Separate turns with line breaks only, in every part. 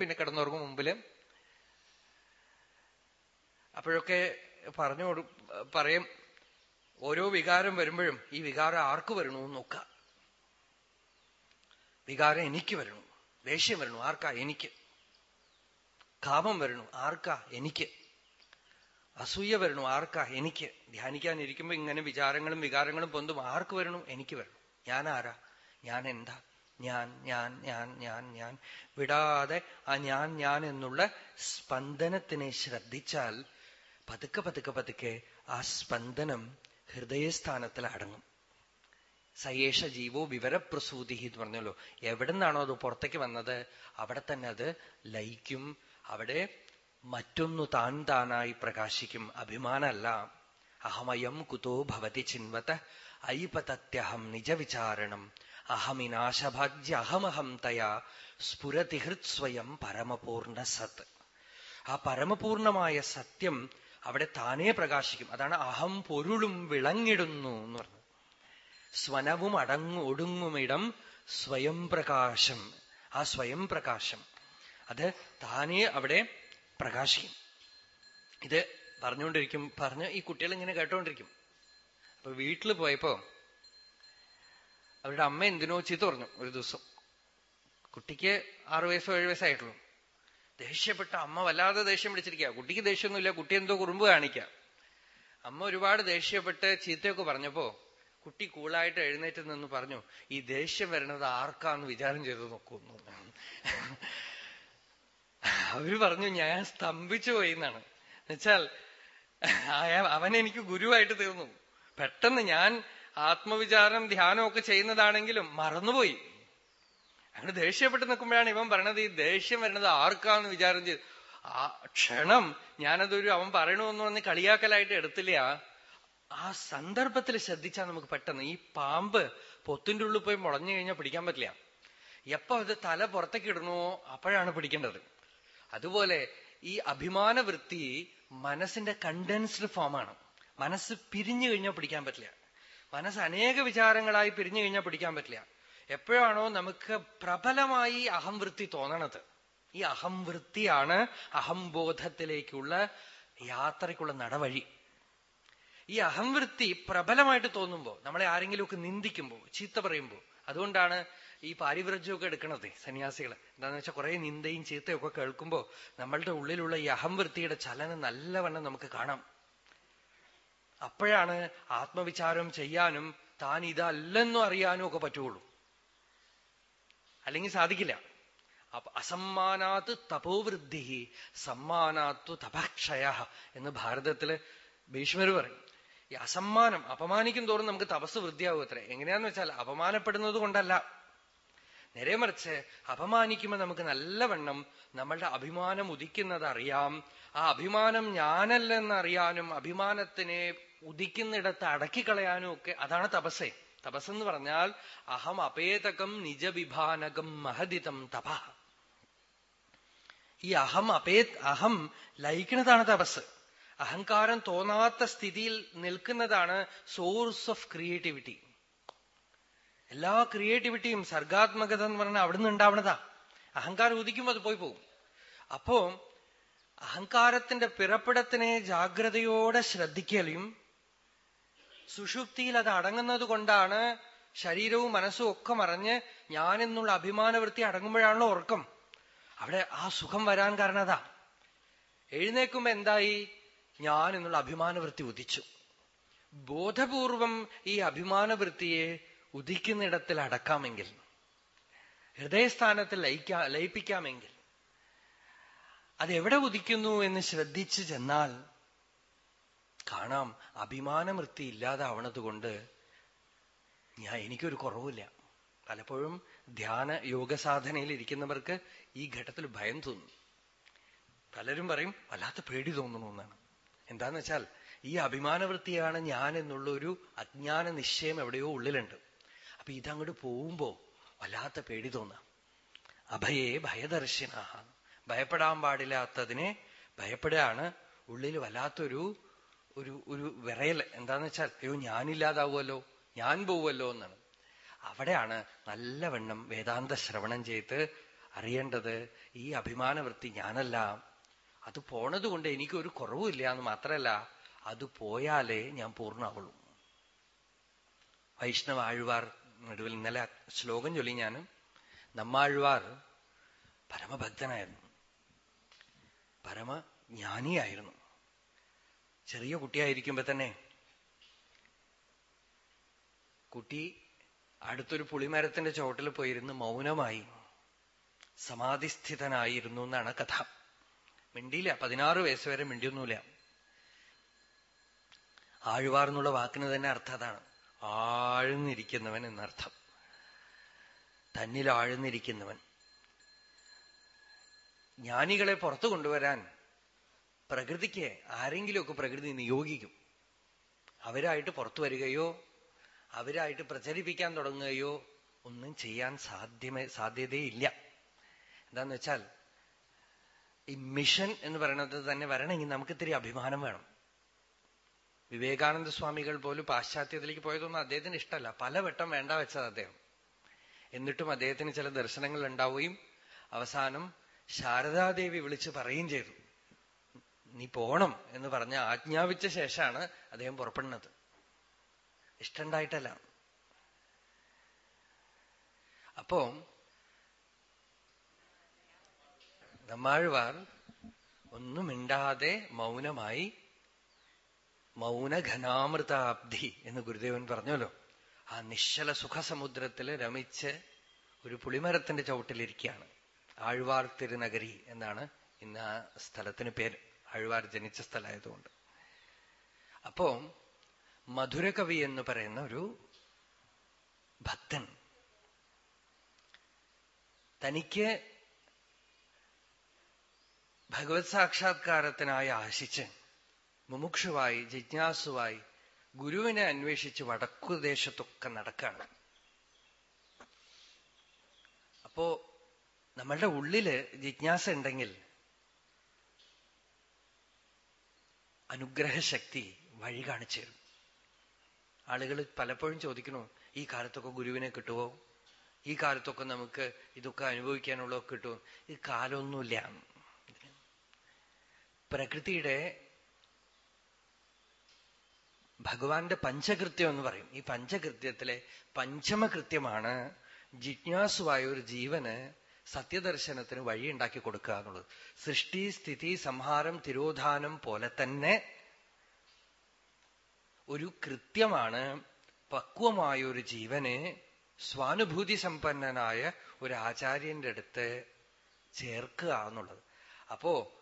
പിന്നെ കിടന്നുറങ്ങും മുമ്പിൽ. അപ്പോഴൊക്കെ പറഞ്ഞു പറയും ഓരോ വികാരം വരുമ്പോഴും ഈ വികാരം ആർക്ക് വരണമെന്ന് നോക്ക വികാരം എനിക്ക് വരണു. ദേഷ്യം വരണു. ആർക്കാ എനിക്ക്? കാമം വരണു. ആർക്കാ എനിക്ക്? അസൂയ വരണു. ആർക്കാ എനിക്ക്? ധ്യാനിക്കാനിരിക്കുമ്പോ ഇങ്ങനെ വിചാരങ്ങളും വികാരങ്ങളും പൊന്തും. ആർക്ക് വരണു? എനിക്ക് വരണു. ഞാൻ ആരാ? ഞാൻ എന്താ? ഞാൻ ഞാൻ ഞാൻ ഞാൻ ഞാൻ. വിടാതെ ആ ഞാൻ ഞാൻ എന്നുള്ള സ്പന്ദനത്തിനെ ശ്രദ്ധിച്ചാൽ പതുക്കെ പതുക്കെ പതുക്കെ ആ സ്പന്ദനം ഹൃദയസ്ഥാനത്തിൽ അടങ്ങും. സയേഷ ജീവോ വിവരപ്രസൂതി എന്ന് പറഞ്ഞല്ലോ. എവിടെ നിന്നാണോ അത് പുറത്തേക്ക് വന്നത്? അവിടെ തന്നെ അത് ലയിക്കും. അവിടെ മറ്റൊന്നു താൻ താനായി പ്രകാശിക്കും. അഭിമാനമല്ല. അഹമയം കുതോ ഭവതി ചിൻവത ഐപതത്യഹം നിജവിചാരണം. അഹമിനാശഭാഗ്യ അഹമഹം തയാ സ്ഫുരതി ഹൃത്സ്വയം പരമപൂർണ സത് ആ പരമപൂർണമായ സത്യം അവിടെ താനേ പ്രകാശിക്കും. അതാണ് അഹം പൊരുളും വിളങ്ങിടുന്നു എന്ന് പറഞ്ഞു സ്വനവും അടങ്ങു ഒടുങ്ങുമിടം സ്വയം പ്രകാശം. ആ സ്വയം പ്രകാശം അത് താനേ അവിടെ പ്രകാശിക്കും. ഇത് പറഞ്ഞുകൊണ്ടിരിക്കും പറഞ്ഞ് ഈ കുട്ടികൾ ഇങ്ങനെ കേട്ടോണ്ടിരിക്കും. അപ്പൊ വീട്ടിൽ പോയപ്പോ അവരുടെ അമ്മ എന്തിനോ ചീത്ത പറഞ്ഞു ഒരു ദിവസം. കുട്ടിക്ക് ആറു വയസ്സോ ഏഴു വയസ്സായിട്ടുള്ളൂ ദേഷ്യപ്പെട്ട അമ്മ വല്ലാതെ ദേഷ്യം പിടിച്ചിരിക്കുക കുട്ടിക്ക് ദേഷ്യമൊന്നുമില്ല കുട്ടി എന്തോ കുറുമ്പ് കാണിക്കുക അമ്മ ഒരുപാട് ദേഷ്യപ്പെട്ട് ചീത്തയൊക്കെ പറഞ്ഞപ്പോ കുട്ടി കൂളായിട്ട് എഴുന്നേറ്റ് നിന്ന് പറഞ്ഞു ഈ ദേഷ്യം വരുന്നത് ആർക്കാന്ന് വിചാരം ചെയ്ത് നോക്കുന്നു അവർ പറഞ്ഞു ഞാൻ സ്തംഭിച്ചു പോയി എന്നാണ്. എന്നുവെച്ചാൽ അവൻ എനിക്ക് ഗുരുവായിട്ട് തീർന്നു. പെട്ടെന്ന് ഞാൻ ആത്മവിചാരം ധ്യാനമൊക്കെ ചെയ്യുന്നതാണെങ്കിലും മറന്നുപോയി. അങ്ങനെ ദേഷ്യപ്പെട്ട് നിൽക്കുമ്പോഴാണ് ഇവൻ പറയണത് ഈ ദേഷ്യം വരുന്നത് ആർക്കാന്ന് വിചാരം ചെയ്ത്. ആ ക്ഷണം ഞാനതൊരു അവൻ പറയണമെന്ന് പറഞ്ഞ് കളിയാക്കലായിട്ട് എടുത്തില്ല. ആ സന്ദർഭത്തിൽ ശ്രദ്ധിച്ചാൽ നമുക്ക് പെട്ടെന്ന് ഈ പാമ്പ് പൊത്തിന്റെ ഉള്ളിൽ പോയി മുളഞ്ഞു കഴിഞ്ഞാൽ പിടിക്കാൻ പറ്റില്ല. എപ്പോ അത് തല പുറത്തേക്ക് ഇടണോ അപ്പോഴാണ് പിടിക്കേണ്ടത്. അതുപോലെ ഈ അഭിമാന വൃത്തി മനസ്സിന്റെ കണ്ടൻസ്ഡ് ഫോമാണ് മനസ്സ് പിരിഞ്ഞു കഴിഞ്ഞാൽ പിടിക്കാൻ പറ്റില്ല. മനസ്സ് അനേക വിചാരങ്ങളായി പിരിഞ്ഞു കഴിഞ്ഞാൽ പിടിക്കാൻ പറ്റില്ല. എപ്പോഴാണോ നമുക്ക് പ്രബലമായി അഹംവൃത്തി തോന്നണത്. ഈ അഹംവൃത്തിയാണ് അഹംബോധത്തിലേക്കുള്ള യാത്രയ്ക്കുള്ള നടവഴി. ഈ അഹംവൃത്തി പ്രബലമായിട്ട് തോന്നുമ്പോ നമ്മളെ ആരെങ്കിലുമൊക്കെ നിന്ദിക്കുമ്പോ ചീത്ത പറയുമ്പോ അതുകൊണ്ടാണ് ഈ പാരിവ്രജ്യമൊക്കെ എടുക്കണത് സന്യാസികൾ എന്താന്ന് വെച്ചാൽ കുറെ നിന്ദയും ചീത്തയൊക്കെ കേൾക്കുമ്പോൾ നമ്മളുടെ ഉള്ളിലുള്ള ഈ അഹംവൃത്തിയുടെ ചലനം നല്ലവണ്ണം നമുക്ക് കാണാം. അപ്പോഴാണ് ആത്മവിചാരം ചെയ്യാനും താൻ ഇതല്ലെന്നും അറിയാനും ഒക്കെ പറ്റുള്ളൂ അല്ലെങ്കിൽ സാധിക്കില്ല. അസമ്മാനാത്ത് തപോവൃദ്ധി സമ്മാനാത്തു തപക്ഷയ എന്ന് ഭാരതത്തിൽ ഭീഷ്മർ പറയും. ഈ അസമ്മാനം അപമാനിക്കും തോറും നമുക്ക് തപസ് വൃദ്ധിയാവും അത്ര. എങ്ങനെയാന്ന് വെച്ചാൽ അപമാനപ്പെടുന്നത് കൊണ്ടല്ല. നേരെ മറിച്ച് അപമാനിക്കുമ്പോൾ നമുക്ക് നല്ലവണ്ണം നമ്മളുടെ അഭിമാനം ഉദിക്കുന്നത് അറിയാം ആ അഭിമാനം ഞാനല്ലെന്ന് അറിയാനും അഭിമാനത്തിനെ ഉദിക്കുന്നിടത്ത് അടക്കിക്കളയാനും ഒക്കെ അതാണ് തപസ്സേ. തപസ്സെന്ന് പറഞ്ഞാൽ അഹം അപേതകം നിജവിഭാനകം മഹദിതം തപ. ഈ അഹം അപേ അഹം ലയിക്കുന്നതാണ് തപസ് അഹങ്കാരം തോന്നാത്ത സ്ഥിതിയിൽ നിൽക്കുന്നതാണ് സോഴ്സ് ഓഫ് ക്രിയേറ്റിവിറ്റി. എല്ലാ ക്രിയേറ്റിവിറ്റിയും സർഗാത്മകത എന്ന് പറഞ്ഞാൽ അവിടുന്ന് ഉണ്ടാവണതാ. അഹങ്കാരം ഉദിക്കുമ്പോൾ അത് പോയി പോകും. അപ്പോ അഹങ്കാരത്തിന്റെ പിറപ്പിടത്തിനെ ജാഗ്രതയോടെ ശ്രദ്ധിക്കലും സുഷുപ്തിയിൽ അത് അടങ്ങുന്നത് കൊണ്ടാണ് ശരീരവും മനസ്സും ഒക്കെ മറിഞ്ഞ് ഞാനെന്നുള്ള അഭിമാനവൃത്തി അടങ്ങുമ്പോഴാണല്ലോ ഉറക്കം. അവിടെ ആ സുഖം വരാൻ കാരണതാ എഴുന്നേക്കുമ്പോ എന്തായി? ഞാൻ എന്നുള്ള അഭിമാനവൃത്തി ഉദിച്ചു. ബോധപൂർവം ഈ അഭിമാനവൃത്തിയെ ഉദിക്കുന്നിടത്തിൽ അടക്കാമെങ്കിൽ ഹൃദയസ്ഥാനത്തിൽ ലയിക്കാ ലയിപ്പിക്കാമെങ്കിൽ അതെവിടെ ഉദിക്കുന്നു എന്ന് ശ്രദ്ധിച്ചു ചെന്നാൽ കാണാം. അഭിമാനവൃത്തി ഇല്ലാതാവണത് കൊണ്ട് ഞാൻ എനിക്കൊരു കുറവില്ല പലപ്പോഴും ധ്യാന യോഗ സാധനയിൽ ഇരിക്കുന്നവർക്ക് ഈ ഘട്ടത്തിൽ ഭയം തോന്നും. പലരും പറയും വല്ലാത്ത പേടി തോന്നുന്നു എന്നാണ്. എന്താന്ന് വെച്ചാൽ ഈ അഭിമാനവൃത്തിയാണ് ഞാൻ എന്നുള്ള ഒരു അജ്ഞാന നിശ്ചയം എവിടെയോ ഉള്ളിലുണ്ട്. അപ്പൊ ഇതങ്ങോട്ട് പോകുമ്പോ വല്ലാത്ത പേടി തോന്നാം. അഭയേ ഭയദർശിനാഹ. ഭയപ്പെടാൻ പാടില്ലാത്തതിനെ ഭയപ്പെടുകയാണ് ഉള്ളിൽ വല്ലാത്തൊരു ഒരു ഒരു വിറയൽ എന്താന്ന് വെച്ചാൽ അയ്യോ ഞാനില്ലാതാവുമല്ലോ ഞാൻ പോവുമല്ലോ എന്നാണ്. അവിടെയാണ് നല്ലവണ്ണം വേദാന്ത ശ്രവണം ചെയ്ത് അറിയേണ്ടത് ഈ അഭിമാനവൃത്തി ഞാനല്ല. അത് പോണത് കൊണ്ട് എനിക്കൊരു കുറവുമില്ല എന്ന് മാത്രമല്ല അത് പോയാലേ ഞാൻ പൂർണമാവുള്ളൂ വൈഷ്ണവ ആഴ്വാർ നടുവിൽ ഇന്നലെ ശ്ലോകം ചൊല്ലി ഞാൻ. നമ്മാഴ്വാർ പരമഭക്തനായിരുന്നു. പരമജ്ഞാനിയായിരുന്നു. ചെറിയ കുട്ടിയായിരിക്കുമ്പോ തന്നെ കുട്ടി അടുത്തൊരു പുളിമരത്തിന്റെ ചോട്ടിൽ പോയിരുന്നു മൗനമായി സമാധിസ്ഥിതനായിരുന്നു എന്നാണ് കഥ. മിണ്ടിയില്ല പതിനാറ് വയസ്സ് വരെ മിണ്ടിയൊന്നുമില്ല. ആഴ്വാർ എന്നുള്ള വാക്കിന് തന്നെ അർത്ഥം അതാണ്. ആഴ്ന്നിരിക്കുന്നവൻ എന്നർത്ഥം. തന്നിൽ ആഴ്ന്നിരിക്കുന്നവൻ. ജ്ഞാനികളെ പുറത്തു കൊണ്ടുവരാൻ പ്രകൃതിക്ക് ആരെങ്കിലുമൊക്കെ പ്രകൃതി നിയോഗിക്കും അവരായിട്ട് പുറത്തു വരികയോ അവരായിട്ട് പ്രചരിപ്പിക്കാൻ തുടങ്ങുകയോ ഒന്നും ചെയ്യാൻ സാധ്യമേ സാധ്യതയില്ല. എന്താന്ന് വെച്ചാൽ ഈ മിഷൻ എന്ന് പറയുന്നത് തന്നെ വരണമെങ്കിൽ നമുക്ക് ഇത്തിരി അഭിമാനം വേണം. വിവേകാനന്ദ സ്വാമികൾ പോലും പാശ്ചാത്യത്തിലേക്ക് പോയതൊന്നും അദ്ദേഹത്തിന് ഇഷ്ടമല്ല. പലവട്ടം വേണ്ട വെച്ചത് അദ്ദേഹം. എന്നിട്ടും അദ്ദേഹത്തിന് ചില ദർശനങ്ങൾ ഉണ്ടാവുകയും അവസാനം ശാരദാദേവി വിളിച്ച് പറയുകയും ചെയ്തു. നീ പോണം എന്ന് പറഞ്ഞ് ആജ്ഞാപിച്ച ശേഷമാണ് അദ്ദേഹം പുറപ്പെടുന്നത്. ഇഷ്ടണ്ടായിട്ടല്ല. അപ്പോ നമ്മാഴ്വാർ ഒന്നും മിണ്ടാതെ മൗനമായി മൗനഘനാമൃതാബ്ധി എന്ന് ഗുരുദേവൻ പറഞ്ഞല്ലോ. ആ നിശ്ചല സുഖസമുദ്രത്തിൽ രമിച്ച് ഒരു പുളിമരത്തിന്റെ ചവിട്ടിലിരിക്കുകയാണ്. ആഴ്വാർ തിരുനഗരി എന്നാണ് ഇന്ന് ആ സ്ഥലത്തിന് പേര്. ആഴ്വാർ ജനിച്ച സ്ഥലമായതുകൊണ്ട്. അപ്പോ മധുരകവി എന്ന് പറയുന്ന ഒരു ഭക്തൻ തനിക്ക് ഭഗവത് സാക്ഷാത്കാരത്തിനായി ആശിച്ച് മുമുക്ഷുവായി ജിജ്ഞാസുവായി ഗുരുവിനെ അന്വേഷിച്ച് വടക്കുദേശത്തൊക്കെ നടക്കാണ്. അപ്പോ നമ്മളുടെ ഉള്ളിൽ ജിജ്ഞാസ ഉണ്ടെങ്കിൽ അനുഗ്രഹശക്തി വഴി കാണിച്ചു തരും. ആളുകൾ പലപ്പോഴും ചോദിക്കണോ ഈ കാലത്തൊക്കെ ഗുരുവിനെ കിട്ടുമോ ഈ കാലത്തൊക്കെ നമുക്ക് ഇതൊക്കെ അനുഭവിക്കാനുള്ളതൊക്കെ കിട്ടുമോ ഈ കാലമൊന്നുമില്ല. പ്രകൃതിയുടെ ഭഗവാന്റെ പഞ്ചകൃത്യം എന്ന് പറയും. ഈ പഞ്ചകൃത്യത്തിലെ പഞ്ചമകൃത്യമാണ് ജിജ്ഞാസുവായ ഒരു ജീവന് സത്യദർശനത്തിന് വഴിയുണ്ടാക്കി കൊടുക്കുക എന്നുള്ളത്. സൃഷ്ടി സ്ഥിതി സംഹാരം തിരോധാനം പോലെ തന്നെ ഒരു കൃത്യമാണ് പക്വമായ ഒരു ജീവനെ സ്വാനുഭൂതി സമ്പന്നനായ ഒരു ആചാര്യന്റെ അടുത്ത് ചേർക്കുക എന്നുള്ളത്. അപ്പോ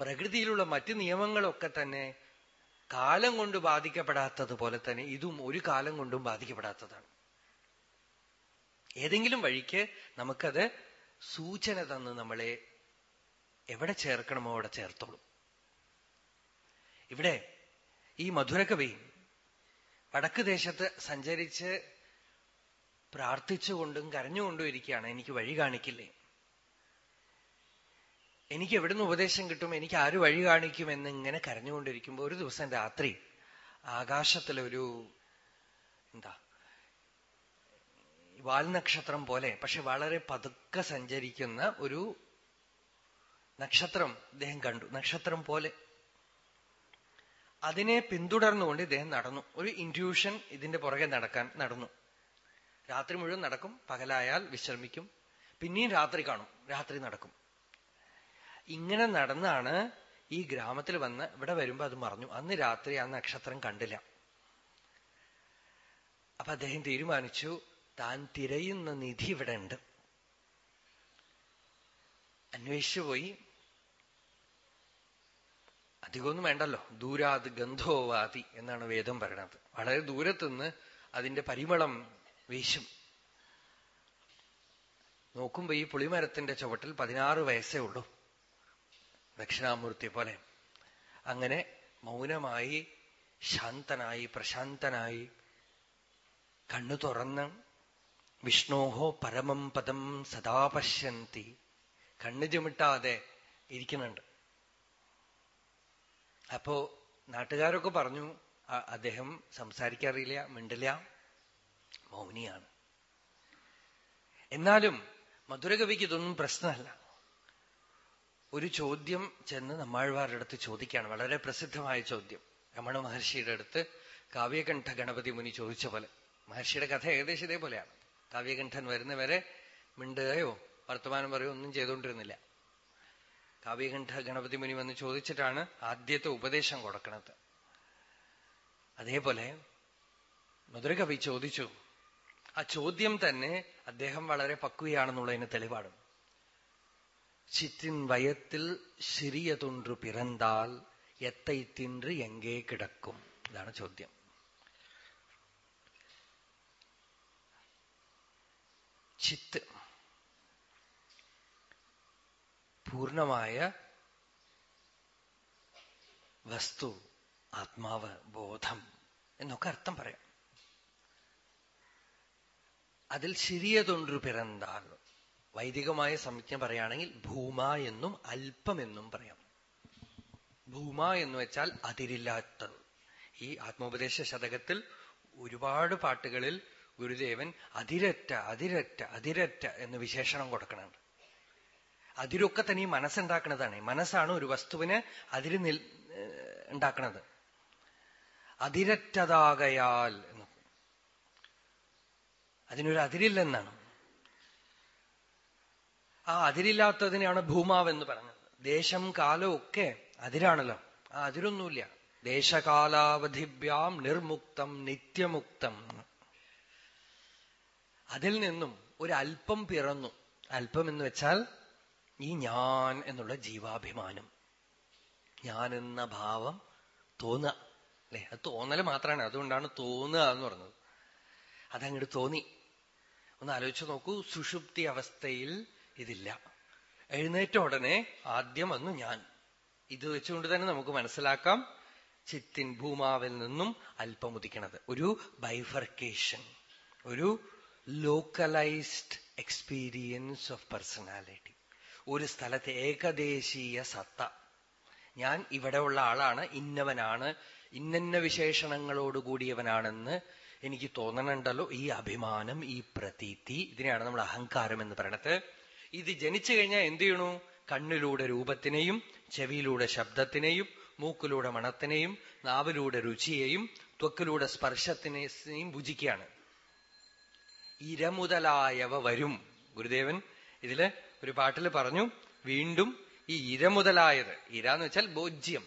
പ്രകൃതിയിലുള്ള മറ്റു നിയമങ്ങളൊക്കെ തന്നെ കാലം കൊണ്ട് ബാധിക്കപ്പെടാത്തതുപോലെ തന്നെ ഇതും ഒരു കാലം കൊണ്ടും ബാധിക്കപ്പെടാത്തതാണ്. ഏതെങ്കിലും വഴിക്ക് നമുക്കത് സൂചന തന്ന് നമ്മളെ എവിടെ ചേർക്കണമോ അവിടെ ചേർത്തോളും. ഇവിടെ ഈ മധുരകവി വടക്ക് ദേശത്ത് സഞ്ചരിച്ച് പ്രാർത്ഥിച്ചുകൊണ്ടും കരഞ്ഞുകൊണ്ടും ഇരിക്കുകയാണ്. എനിക്ക് വഴി കാണിക്കില്ലേ? എനിക്ക് എവിടുന്ന് ഉപദേശം കിട്ടും? എനിക്ക് ആര് വഴി കാണിക്കും എന്ന് ഇങ്ങനെ കരഞ്ഞുകൊണ്ടിരിക്കുമ്പോൾ ഒരു ദിവസം രാത്രി ആകാശത്തിലൊരു എന്താ വാൽനക്ഷത്രം പോലെ പക്ഷെ വളരെ പതുക്കെ സഞ്ചരിക്കുന്ന ഒരു നക്ഷത്രം ഇദ്ദേഹം കണ്ടു. നക്ഷത്രം പോലെ. അതിനെ പിന്തുടർന്നുകൊണ്ട് ഇദ്ദേഹം നടന്നു. ഒരു ഇൻഡ്യൂഷൻ ഇതിന്റെ പുറകെ നടക്കാൻ നടന്നു. രാത്രി മുഴുവൻ നടക്കും പകലായാൽ വിശ്രമിക്കും. പിന്നെയും രാത്രി കാണും രാത്രി നടക്കും. ഇങ്ങനെ നടന്നാണ് ഈ ഗ്രാമത്തിൽ വന്ന് ഇവിടെ വരുമ്പോ അത് മറഞ്ഞു അന്ന് രാത്രി ആ നക്ഷത്രം കണ്ടില്ല. അപ്പൊ അദ്ദേഹം തീരുമാനിച്ചു താൻ തിരയുന്ന നിധി ഇവിടെ ഉണ്ട്. അന്വേഷിച്ചു പോയി. അധികമൊന്നും വേണ്ടല്ലോ. ദൂരാത് ഗന്ധോവാതി എന്നാണ് വേദം പറയണത് വളരെ ദൂരത്തുനിന്ന് അതിന്റെ പരിമളം വീശും. നോക്കുമ്പോ ഈ പുളിമരത്തിന്റെ ചുവട്ടിൽ പതിനാറ് വയസ്സേ ഉള്ളൂ. ദക്ഷിണാമൂർത്തി പോലെ. അങ്ങനെ മൗനമായി ശാന്തനായി പ്രശാന്തനായി കണ്ണു തുറന്ന് വിഷ്ണോഹോ പരമം പദം സദാ പശ്യന്തി. കണ്ണു ചുമിട്ടാതെ ഇരിക്കുന്നുണ്ട്. അപ്പോ നാട്ടുകാരൊക്കെ പറഞ്ഞു അദ്ദേഹം സംസാരിക്കാറില്ല മിണ്ടില്ല. മൗനിയാണ്. എന്നാലും മധുരകവിക്ക് ഇതൊന്നും പ്രശ്നമല്ല. ഒരു ചോദ്യം ചെന്ന് നമ്മാഴ്വാരുടെ അടുത്ത് ചോദിക്കുകയാണ്. വളരെ പ്രസിദ്ധമായ ചോദ്യം. രമണ മഹർഷിയുടെ അടുത്ത് കാവ്യകണ്ഠ ഗണപതി മുനി ചോദിച്ച പോലെ. മഹർഷിയുടെ കഥ ഏകദേശം ഇതേപോലെയാണ്. കാവ്യകണ്ഠൻ വരുന്നവരെ മിണ്ടുകയോ വർത്തമാനം പറയോ ഒന്നും ചെയ്തുകൊണ്ടിരുന്നില്ല. കാവ്യകണ്ഠ ഗണപതി മുനി വന്ന് ചോദിച്ചിട്ടാണ് ആദ്യത്തെ ഉപദേശം കൊടുക്കുന്നത് അതേപോലെ മധുരകവി ചോദിച്ചു ആ ചോദ്യം തന്നെ അദ്ദേഹം വളരെ പക്വയാണെന്നുള്ളതിന് തെളിവാണ്. ചിറ്റിൻ വയത്തിൽ ശിരിയ പിറന്താൽ എത്തൈ തിன்று എങ്കേ കിടക്കും. ഇതാണ് ചോദ്യം. ചിത്ത്. പൂർണമായ വസ്തു ആത്മാവ് ബോധം എന്നൊക്കെ അർത്ഥം പറയാം. അതിൽ ശരിയതൊன்று പിറന്താൽ വൈദികമായ സംജ്ഞ പറയുകയാണെങ്കിൽ ഭൂമ എന്നും അല്പമെന്നും പറയാം. ഭൂമ എന്ന് വെച്ചാൽ അതിരില്ലാത്തത്. ഈ ആത്മോപദേശ ശതകത്തിൽ ഒരുപാട് പാട്ടുകളിൽ ഗുരുദേവൻ അതിരറ്റ അതിരറ്റ അതിരറ്റ എന്ന് വിശേഷണം കൊടുക്കണുണ്ട് അതിരൊക്കെ തന്നെ ഈ മനസ്സുണ്ടാക്കുന്നതാണ് മനസ്സാണ് ഒരു വസ്തുവിന് അതിര് നിൽ ഉണ്ടാക്കണത്. അതിരറ്റതാകയാൽ എന്ന്. അതിനൊരു അതിരില്ലെന്നാണ്. ആ അതിരില്ലാത്തതിനെയാണ് ഭൂമാവെന്ന് പറഞ്ഞത്. ദേശം കാലം ഒക്കെ അതിരാണല്ലോ. ആ അതിരൊന്നുമില്ല. ദേശകാലാവധിഭ്യാം നിർമുക്തം നിത്യമുക്തം അതിൽ നിന്നും ഒരു അല്പം പിറന്നു. അല്പം എന്ന് വെച്ചാൽ ഈ ഞാൻ എന്നുള്ള ജീവാഭിമാനം. ഞാൻ എന്ന ഭാവം തോന്നുക. അല്ലെ? അത് തോന്നൽ മാത്രമാണ്. അതുകൊണ്ടാണ് തോന്നുക എന്ന് പറഞ്ഞത്. അതങ്ങോട്ട് തോന്നി. ഒന്ന് ആലോചിച്ച് നോക്കൂ. സുഷുപ്തി അവസ്ഥയിൽ ഇതില്ല. എഴുന്നേറ്റ ഉടനെ ആദ്യം വന്നു ഞാൻ. ഇത് വെച്ചുകൊണ്ട് തന്നെ നമുക്ക് മനസ്സിലാക്കാം. ചിത്തിൻ ഭൂമാവിൽ നിന്നും അല്പം ഉദിക്കണത്. ഒരു ബൈഫർക്കേഷൻ ഒരു ലോക്കലൈസ്ഡ് എക്സ്പീരിയൻസ് ഓഫ് പേഴ്സണാലിറ്റി ഒരു സ്ഥലത്ത് ഏകദേശീയ സത്ത. ഞാൻ ഇവിടെ ഉള്ള ആളാണ് ഇന്നവനാണ് ഇന്നന്ന വിശേഷണങ്ങളോട് കൂടിയവനാണെന്ന് എനിക്ക് തോന്നണുണ്ടല്ലോ. ഈ അഭിമാനം ഈ പ്രതീതി ഇതിനെയാണ് നമ്മൾ അഹങ്കാരം എന്ന് പറയണത്. ഇത് ജനിച്ചു കഴിഞ്ഞാൽ എന്ത് ചെയ്യണു? കണ്ണിലൂടെ രൂപത്തിനെയും ചെവിയിലൂടെ ശബ്ദത്തിനെയും മൂക്കിലൂടെ മണത്തിനെയും നാവിലൂടെ രുചിയെയും ത്വക്കിലൂടെ സ്പർശത്തിനെയും ഭുജിക്കുകയാണ്. ഇരമുതലായവ വരും. ഗുരുദേവൻ ഇതിൽ ഒരു പാട്ടിൽ പറഞ്ഞു വീണ്ടും ഈ ഇരമുതലായത്. ഇര എന്ന് വെച്ചാൽ ബോജ്യം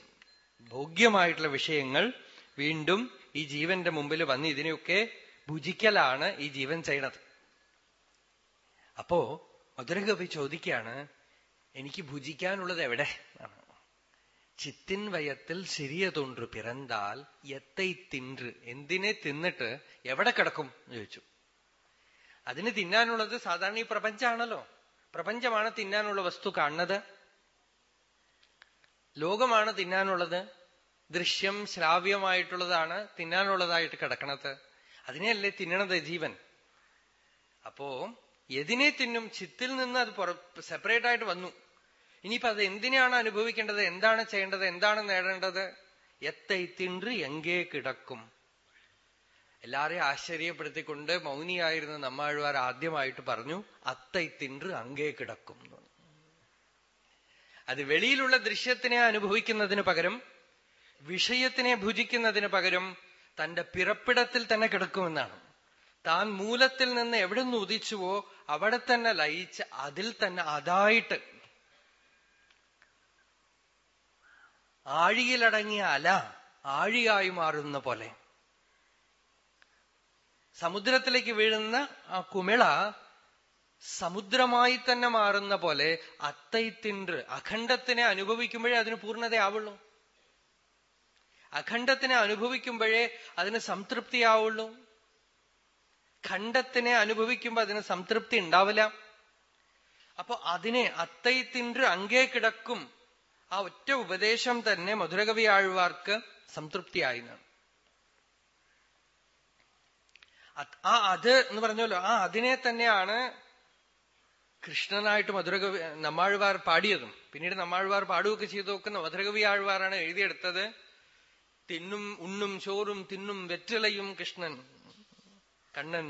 ഭോഗ്യമായിട്ടുള്ള വിഷയങ്ങൾ വീണ്ടും ഈ ജീവന്റെ മുമ്പിൽ വന്ന് ഇതിനെയൊക്കെ ഭുജിക്കലാണ് ഈ ജീവൻ ചെയ്യണത്. അപ്പോ മധുരകവി ചോദിക്കുകയാണ് എനിക്ക് ഭുജിക്കാനുള്ളത് എവിടെ? ചിത്തിൻ വയത്തിൽ ശരിയ തൊണ്ട് പിറന്താൽ എത്തൈ തിന്റ് എന്തിനെ തിന്നിട്ട് എവിടെ കിടക്കും? ചോദിച്ചു. അതിന് തിന്നാനുള്ളത് സാധാരണ ഈ പ്രപഞ്ചമാണല്ലോ പ്രപഞ്ചമാണ് തിന്നാനുള്ള വസ്തു കാണുന്നത്. ലോകമാണ് തിന്നാനുള്ളത്. ദൃശ്യം ശ്രാവ്യമായിട്ടുള്ളതാണ് തിന്നാനുള്ളതായിട്ട് കിടക്കണത്. അതിനെയല്ലേ തിന്നണത് ജീവൻ? അപ്പോ എതിനെ തിന്നും ചിത്തിൽ നിന്ന് അത് സെപ്പറേറ്റ് ആയിട്ട് വന്നു. ഇനിയിപ്പോ അത് എന്തിനാണ് അനുഭവിക്കേണ്ടത്? എന്താണ് ചെയ്യേണ്ടത്? എന്താണ് നേടേണ്ടത്? എത്തൈ തിണ്ട് എങ്കേ കിടക്കും. എല്ലാരെയും ആശ്ചര്യപ്പെടുത്തിക്കൊണ്ട് മൗനിയായിരുന്ന നമ്മാഴ്വാർ ആദ്യമായിട്ട് പറഞ്ഞു അത്തൈ തിണ്ട് അങ്ങേ കിടക്കും. അത് വെളിയിലുള്ള ദൃശ്യത്തിനെ അനുഭവിക്കുന്നതിന് പകരം വിഷയത്തിനെ ഭുജിക്കുന്നതിന് പകരം തന്റെ പിറപ്പിടത്തിൽ തന്നെ കിടക്കുമെന്നാണ്. താൻ മൂലത്തിൽ നിന്ന് എവിടെ നിന്ന് ഉദിച്ചുവോ അവിടെ തന്നെ ലയിച്ച് അതിൽ തന്നെ അതായിട്ട് ആഴിയിലടങ്ങിയ അല ആഴിയായി മാറുന്ന പോലെ സമുദ്രത്തിലേക്ക് വീഴുന്ന ആ കുമിള സമുദ്രമായി തന്നെ മാറുന്ന പോലെ അത്തൈത്തിന്റെ അഖണ്ഡത്തിനെ അനുഭവിക്കുമ്പോഴേ അതിന് പൂർണതയാവുള്ളൂ. അഖണ്ഡത്തിനെ അനുഭവിക്കുമ്പോഴേ അതിന് സംതൃപ്തിയാവുള്ളൂ. ഖണ്ഡത്തിനെ അനുഭവിക്കുമ്പോ അതിന് സംതൃപ്തി ഉണ്ടാവില്ല. അപ്പൊ അതിനെ അത്തൈത്തിന്റെ അങ്കേ കിടക്കും ആ ഒറ്റ ഉപദേശം തന്നെ മധുരകവി ആഴ്വാർക്ക് സംതൃപ്തിയായി ആ അത് എന്ന് പറഞ്ഞല്ലോ ആ അതിനെ തന്നെയാണ് കൃഷ്ണനായിട്ട് മധുരകവി നമ്മാഴ്വാർ പാടിയതും. പിന്നീട് നമ്മാഴ്വാർ പാടുകയൊക്കെ നോക്കുന്ന മധുരകവി ആഴ്വാറാണ് എഴുതിയെടുത്തത്. തിന്നും ഉണ്ണും ചോറും തിന്നും വെറ്റിലയും കൃഷ്ണൻ കണ്ണൻ.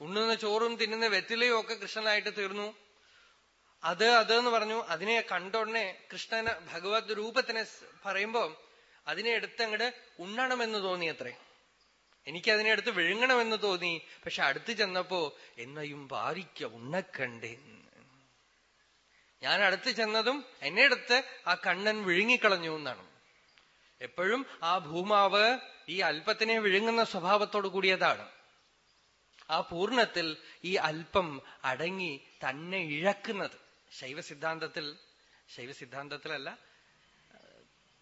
ഉണ്ണുന്ന ചോറും തിന്നുന്ന വെറ്റിലയും ഒക്കെ കൃഷ്ണനായിട്ട് തീർന്നു. അത് അത് എന്ന് പറഞ്ഞു അതിനെ കണ്ടോടനെ കൃഷ്ണന് ഭഗവത് രൂപത്തിനെ പറയുമ്പോ അതിനെ എടുത്തങ്ങട് ഉണ്ണണമെന്ന് തോന്നി അത്രേ എനിക്കതിനെ എടുത്ത് വിഴുങ്ങണമെന്ന് തോന്നി. പക്ഷെ അടുത്ത് ചെന്നപ്പോ എന്നയും പാരിക്ക ഉണ്ണക്കണ്ടേ. ഞാൻ അടുത്ത് ചെന്നതും എന്നെ അടുത്ത് ആ കണ്ണൻ വിഴുങ്ങിക്കളഞ്ഞു എന്നാണ്. എപ്പോഴും ആ ഭൂമാവ് ഈ അല്പത്തിനെ വിഴുങ്ങുന്ന സ്വഭാവത്തോടു കൂടിയതാണ്. ആ പൂർണത്തിൽ ഈ അല്പം അടങ്ങി തന്നെ ഇഴക്കുന്നത്. ശൈവ സിദ്ധാന്തത്തിൽ ശൈവ സിദ്ധാന്തത്തിലല്ല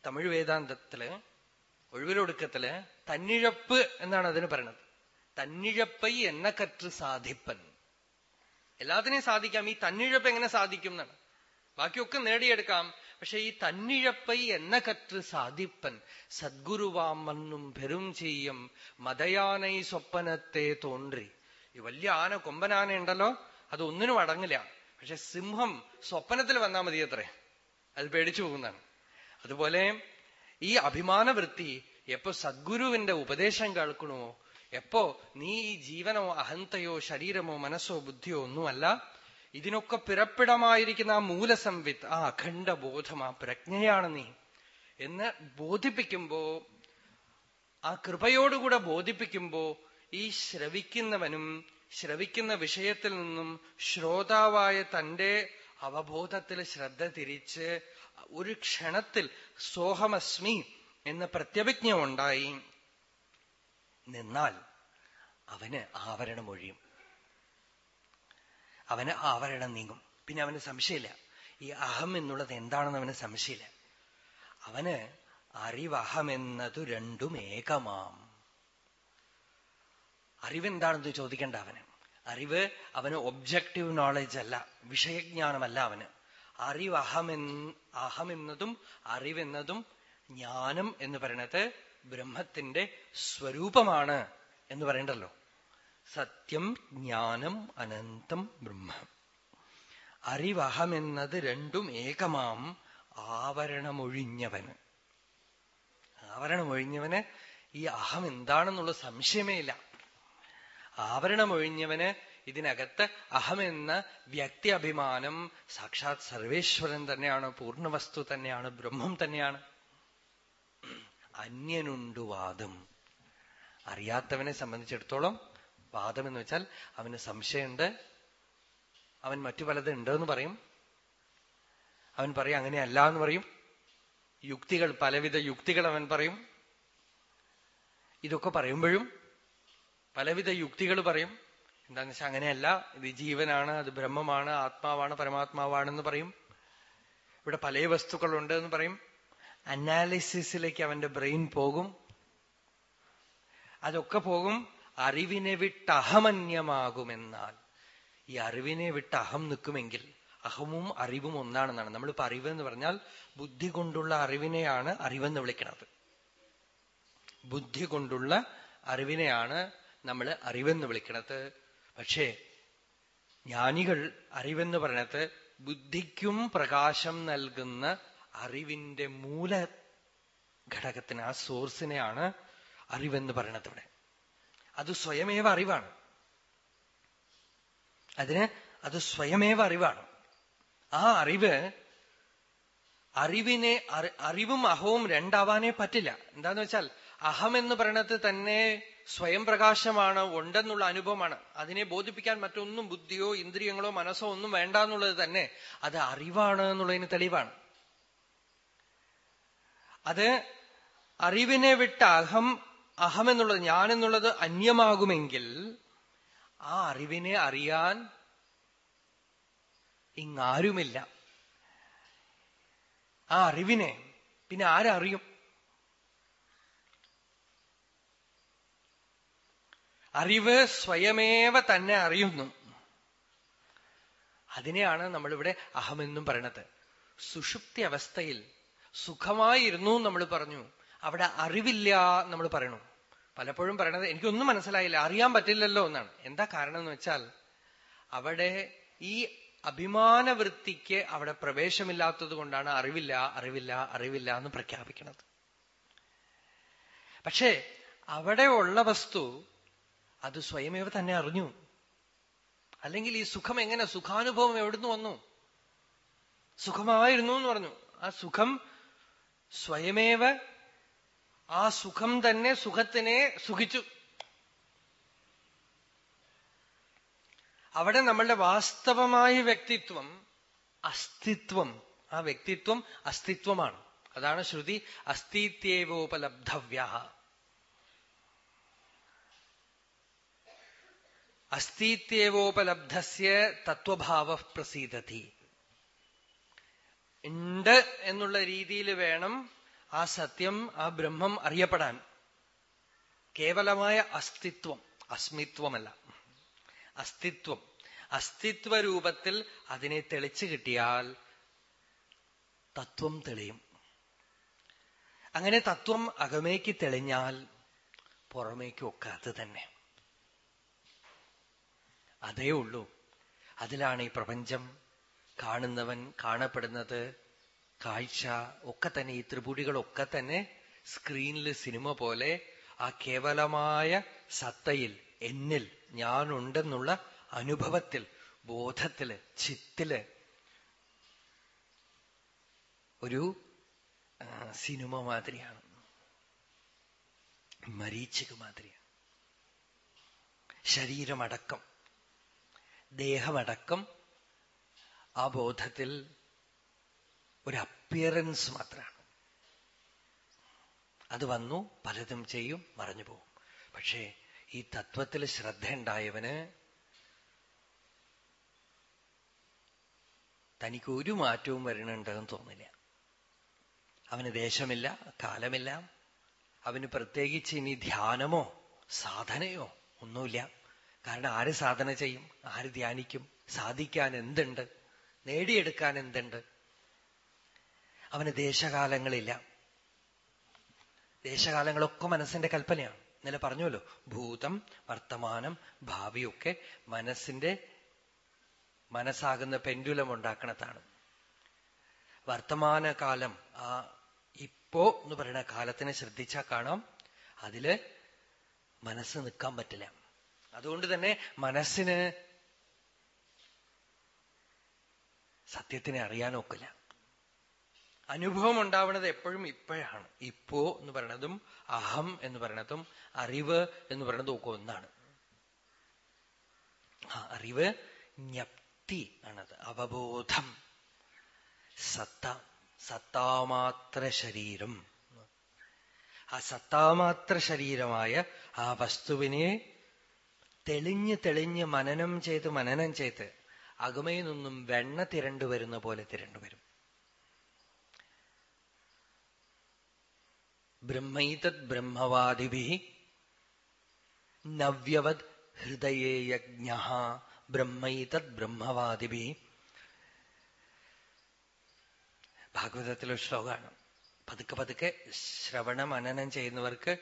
തമിഴ് വേദാന്തത്തിൽ ഒഴിവിലൊടുക്കത്തിൽ തന്നിഴപ്പ് എന്നാണ് അതിന് പറയണത്. തന്നിഴപ്പൈ എന്ന കറ്റ് സാധിപ്പൻ. എല്ലാത്തിനെയും സാധിക്കാം. ഈ തന്നിഴപ്പ് എങ്ങനെ സാധിക്കും എന്നാണ്. ബാക്കിയൊക്കെ നേടിയെടുക്കാം. പക്ഷെ ഈ തന്നിഴപ്പൈ എന്ന കറ്റ് സാധിപ്പൻ. സദ്ഗുരുവാമന്നും പെരും ചെയ്യും. മതയാനൈ സ്വപ്നത്തെ തോണ്ടി. ഈ വലിയ ആന കൊമ്പനാന ഉണ്ടല്ലോ. അത് ഒന്നിനും അടങ്ങില്ല. പക്ഷെ സിംഹം സ്വപ്നത്തിൽ വന്നാൽ മതി അത്രേ അത് പേടിച്ചു പോകുന്നതാണ്. അതുപോലെ ഈ അഭിമാന വൃത്തി എപ്പോ സദ്ഗുരുവിന്റെ ഉപദേശം കേൾക്കണോ? എപ്പോ നീ ഈ ജീവനോ അഹന്തയോ ശരീരമോ മനസ്സോ ബുദ്ധിയോ ഒന്നുമല്ല ഇതിനൊക്കെ പിറപ്പിടമായിരിക്കുന്ന ആ മൂലസംവിത്ത് ആ അഖണ്ഡ ബോധം ആ പ്രജ്ഞയാണ് നീ. എന്ന് ബോധിപ്പിക്കുമ്പോ ആ കൃപയോടുകൂടെ ബോധിപ്പിക്കുമ്പോ ഈ ശ്രവിക്കുന്നവനും ശ്രവിക്കുന്ന വിഷയത്തിൽ നിന്നും ശ്രോതാവായ തന്റെ അവബോധത്തിൽ ശ്രദ്ധ തിരിച്ച് ഒരു ക്ഷണത്തിൽ സോഹമസ്മി എന്ന പ്രത്യഭിജ്ഞ ഉണ്ടായി നിന്നാൽ അവന് ആവരണം ഒഴിയും. അവന് ആവരണം നീങ്ങും. പിന്നെ അവന് സംശയമില്ല. ഈ അഹം എന്നുള്ളത് എന്താണെന്ന് അവന് സംശയമില്ല. അവന് അറിവഹമെന്നതു രണ്ടും ഏകമാം. അറിവെന്താണെന്ന് ചോദിക്കേണ്ട അവന്. അറിവ് അവന് ഒബ്ജക്റ്റീവ് നോളജ് അല്ല വിഷയജ്ഞാനമല്ല അവന്. അറിവ് അഹമെന്ന് അഹമെന്നതും അറിവെന്നതും ജ്ഞാനം എന്ന് പറയണത് ബ്രഹ്മത്തിന്റെ സ്വരൂപമാണ് എന്ന് പറയണ്ടല്ലോ. സത്യം ജ്ഞാനം അനന്തം ബ്രഹ്മം. അറിവഹമെന്നത് രണ്ടും ഏകമാം ആവരണമൊഴിഞ്ഞവന്. ആവരണമൊഴിഞ്ഞവന് ഈ അഹം എന്താണെന്നുള്ള സംശയമേ ഇല്ല. ആവരണമൊഴിഞ്ഞവന് ഇതിനകത്ത് അഹമെന്ന വ്യക്തി അഭിമാനം സാക്ഷാത് സർവേശ്വരൻ തന്നെയാണ് പൂർണവസ്തു തന്നെയാണ് ബ്രഹ്മം തന്നെയാണ്. അന്യനുണ്ടു വാദം. അറിയാത്തവനെ സംബന്ധിച്ചിടത്തോളം വാദം എന്ന് വെച്ചാൽ അവന് സംശയമുണ്ട് അവൻ മറ്റു പലത് ഉണ്ടെന്ന് പറയും. അവൻ പറയും അങ്ങനെയല്ല എന്ന് പറയും. യുക്തികൾ പലവിധ യുക്തികൾ അവൻ പറയും. ഇതൊക്കെ പറയുമ്പോഴും പലവിധ യുക്തികൾ പറയും. എന്താന്ന് വെച്ചാൽ അങ്ങനെയല്ല. ഇത് ജീവനാണ് അത് ബ്രഹ്മമാണ് ആത്മാവാണ് പരമാത്മാവാണെന്ന് പറയും. ഇവിടെ പല വസ്തുക്കളുണ്ട് എന്ന് പറയും. അനാലിസിസിലേക്ക് അവന്റെ ബ്രെയിൻ പോകും. അതൊക്കെ പോകും. അറിവിനെ വിട്ട് അഹമന്യമാകുമെന്നാൽ. ഈ അറിവിനെ വിട്ട് അഹം നിൽക്കുമെങ്കിൽ അഹമും അറിവും ഒന്നാണെന്നാണ്. നമ്മളിപ്പോ അറിവ് എന്ന് പറഞ്ഞാൽ ബുദ്ധി കൊണ്ടുള്ള അറിവിനെയാണ് അറിവെന്ന് വിളിക്കുന്നത് ബുദ്ധി കൊണ്ടുള്ള അറിവിനെയാണ് നമ്മൾ അറിവെന്ന് വിളിക്കണത്. പക്ഷേ ജ്ഞാനികൾ അറിവെന്ന് പറഞ്ഞത് ബുദ്ധിക്കും പ്രകാശം നൽകുന്ന അറിവിന്റെ മൂല ഘടകത്തിന് ആ സോഴ്സിനെയാണ് അറിവെന്ന് പറയണത് ഇവിടെ. അത് സ്വയമേവ അറിവാണ്. അതിന് അത് സ്വയമേവ അറിവാണ്. ആ അറിവ് അറിവിനെ അറിവും അഹവും രണ്ടാവാനേ പറ്റില്ല. എന്താന്ന് വെച്ചാൽ അഹം എന്ന് പറയണത് തന്നെ സ്വയം പ്രകാശമാണ് ഉണ്ടെന്നുള്ള അനുഭവമാണ്. അതിനെ ബോധിപ്പിക്കാൻ മറ്റൊന്നും ബുദ്ധിയോ ഇന്ദ്രിയങ്ങളോ മനസ്സോ ഒന്നും വേണ്ട എന്നുള്ളത് തന്നെ അത് അറിവാണ് എന്നുള്ളതിന് തെളിവാണ്. അത് അറിവിനെ വിട്ട് അഹം അഹം എന്നുള്ളത് ഞാൻ എന്നുള്ളത് അന്യമാകുമെങ്കിൽ ആ അറിവിനെ അറിയാൻ ഇങ്ങാരുമില്ല. ആ അറിവിനെ പിന്നെ ആരറിയും? അറിവ് സ്വയമേവ തന്നെ അറിയുന്നു. അതിനെയാണ് നമ്മളിവിടെ അഹമെന്നും പറയണത്. സുഷുപ്തി അവസ്ഥയിൽ സുഖമായിരുന്നു നമ്മൾ പറഞ്ഞു. അവിടെ അറിവില്ല നമ്മൾ പറയണു. പലപ്പോഴും പറയണത് എനിക്കൊന്നും മനസ്സിലായില്ല അറിയാൻ പറ്റില്ലല്ലോ എന്നാണ്. എന്താ കാരണം എന്ന് വെച്ചാൽ അവിടെ ഈ അഭിമാന വൃത്തിക്ക് അവിടെ പ്രവേശമില്ലാത്തത് കൊണ്ടാണ് അറിവില്ല അറിവില്ല അറിവില്ല എന്ന് പ്രഖ്യാപിക്കുന്നത് പക്ഷേ അവിടെ ഉള്ള വസ്തു അത് സ്വയമേവ തന്നെ അറിഞ്ഞു. അല്ലെങ്കിൽ ഈ സുഖം എങ്ങനെ? സുഖാനുഭവം എവിടുന്ന് വന്നു? സുഖമായിരുന്നു എന്ന് പറഞ്ഞു. ആ സുഖം സ്വയമേവ ആ സുഖം തന്നെ സുഖത്തിനെ സുഖിച്ചു. അവിടെ നമ്മളുടെ വാസ്തവമായ വ്യക്തിത്വം അസ്തിത്വം. ആ വ്യക്തിത്വം അസ്തിത്വമാണ്. അതാണ് ശ്രുതി അസ്തിത്യേവോപലബ്ധവ്യ അസ്തിത്യേവോപലബ്ധസ്യ തത്വഭാവ പ്രസീദതി ഉണ്ട് എന്നുള്ള രീതിയിൽ വേണം ആ സത്യം ആ ബ്രഹ്മം അറിയപ്പെടാൻ. കേവലമായ അസ്തിത്വം അസ്മിത്വമല്ല. അസ്തിത്വം. അസ്തിത്വ രൂപത്തിൽ അതിനെ തെളിച്ചു കിട്ടിയാൽ തത്വം തെളിയും. അങ്ങനെ തത്വം അകമേക്ക് തെളിഞ്ഞാൽ പുറമേക്കൊക്കെ അത് തന്നെ. അതേ ഉള്ളൂ. അതിലാണ് ഈ പ്രപഞ്ചം കാണുന്നവൻ കാണപ്പെടുന്നത്. കാഴ്ച ഒക്കെ തന്നെ ഈ ത്രിപുടികളൊക്കെ തന്നെ സ്ക്രീനിൽ സിനിമ പോലെ ആ കേവലമായ സത്തയിൽ എന്നിൽ ഞാനുണ്ടെന്നുള്ള അനുഭവത്തിൽ ബോധത്തിൽ ചിത്തിൽ ഒരു സിനിമ മാതിരിയാണ്. മരീച്ചക്ക് മാതിരിയാണ്. ശരീരമടക്കം. ദേഹമടക്കം ആ ബോധത്തിൽ ഒരു അപ്പിയറൻസ് മാത്രമാണ്. അത് വന്നു പലതും ചെയ്യും മറഞ്ഞു പോകും. പക്ഷേ ഈ തത്വത്തിൽ ശ്രദ്ധയുണ്ടായവന് തനിക്ക് ഒരു മാറ്റവും വരണുണ്ടെന്ന് തോന്നില്ല. അവന് ദേശമില്ല കാലമില്ല. അവന് പ്രത്യേകിച്ച് ഇനി ധ്യാനമോ സാധനയോ ഒന്നുമില്ല. കാരണം ആര് സാധന ചെയ്യും? ആര് ധ്യാനിക്കും? സാധിക്കാൻ എന്തുണ്ട്? നേടിയെടുക്കാൻ എന്തുണ്ട്? അവന് ദേശകാലങ്ങളില്ല. ദേശകാലങ്ങളൊക്കെ മനസ്സിന്റെ കൽപ്പനയാണ്. ഇന്നലെ പറഞ്ഞുവല്ലോ. ഭൂതം വർത്തമാനം ഭാവിയൊക്കെ മനസ്സിന്റെ മനസ്സാകുന്ന പെൻഡുലം ഉണ്ടാക്കണതാണ്. വർത്തമാനകാലം ആ ഇപ്പോ എന്ന് പറയുന്ന കാലത്തിനെ ശ്രദ്ധിച്ചാൽ കാണാം. അതിൽ മനസ്സ് നിൽക്കാൻ പറ്റില്ല. അതുകൊണ്ട് തന്നെ മനസ്സിന് സത്യത്തിനെ അറിയാനൊക്കില്ല അനുഭവം ഉണ്ടാവുന്നത് എപ്പോഴും ഇപ്പോഴാണ്. ഇപ്പോ എന്ന് പറയണതും അഹം എന്ന് പറയണതും അറിവ് എന്ന് പറയുന്നതും ഒക്കെ ഒന്നാണ്. ആ അറിവ് ജ്ഞപ്തി ആണത്. അവബോധം. സത്ത സത്താമാത്ര ശരീരം. ആ സത്താമാത്ര ശരീരമായ ആ വസ്തുവിനെ തെളിഞ്ഞ് തെളിഞ്ഞ് മനനം ചെയ്ത് മനനം ചെയ്ത് അകമയിൽ നിന്നും വെണ്ണ തിരണ്ടു വരുന്ന പോലെ തിരണ്ടു വരും. ബ്രഹ്മൈതത് ബ്രഹ്മവാദിഭി നവ്യവത് ഹൃദയേ യജ്ഞ ബ്രഹ്മൈതത് ബ്രഹ്മവാദിഭി ഭാഗവതത്തിലൊരു ശ്ലോകമാണ് പതുക്കെ പതുക്കെ ശ്രവണ മനനം ചെയ്യുന്നവർക്ക്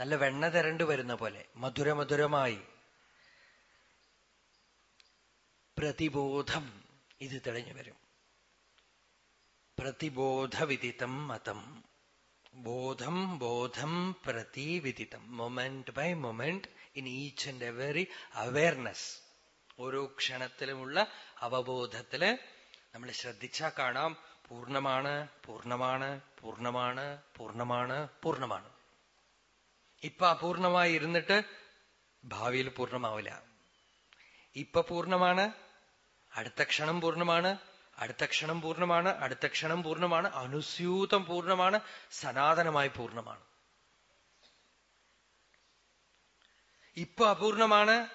നല്ല വെണ്ണ തിരണ്ടു വരുന്ന പോലെ മധുരമധുരമായി പ്രതിബോധം ഇത് തെളിഞ്ഞു വരും. പ്രതിബോധവിദിതം മതം. ബോധം ബോധം പ്രതിവിദിതം. Moment by moment in each and every awareness ഓരോ ക്ഷണത്തിലുമുള്ള അവബോധത്തിൽ നമ്മൾ ശ്രദ്ധിച്ചാൽ കാണാം. പൂർണമാണ് പൂർണമാണ് പൂർണമാണ് പൂർണമാണ് പൂർണമാണ്. ഇപ്പൊ അപൂർണമായി ഇരുന്നിട്ട് ഭാവിയിൽ പൂർണമാവില്ല. ഇപ്പൊ പൂർണമാണ് അടുത്ത ക്ഷണം പൂർണമാണ് അടുത്ത ക്ഷണം പൂർണമാണ് അടുത്ത ക്ഷണം പൂർണമാണ് അനുസ്യൂതം പൂർണമാണ് സനാതനമായി പൂർണമാണ്. ഇപ്പൊ അപൂർണമാണ്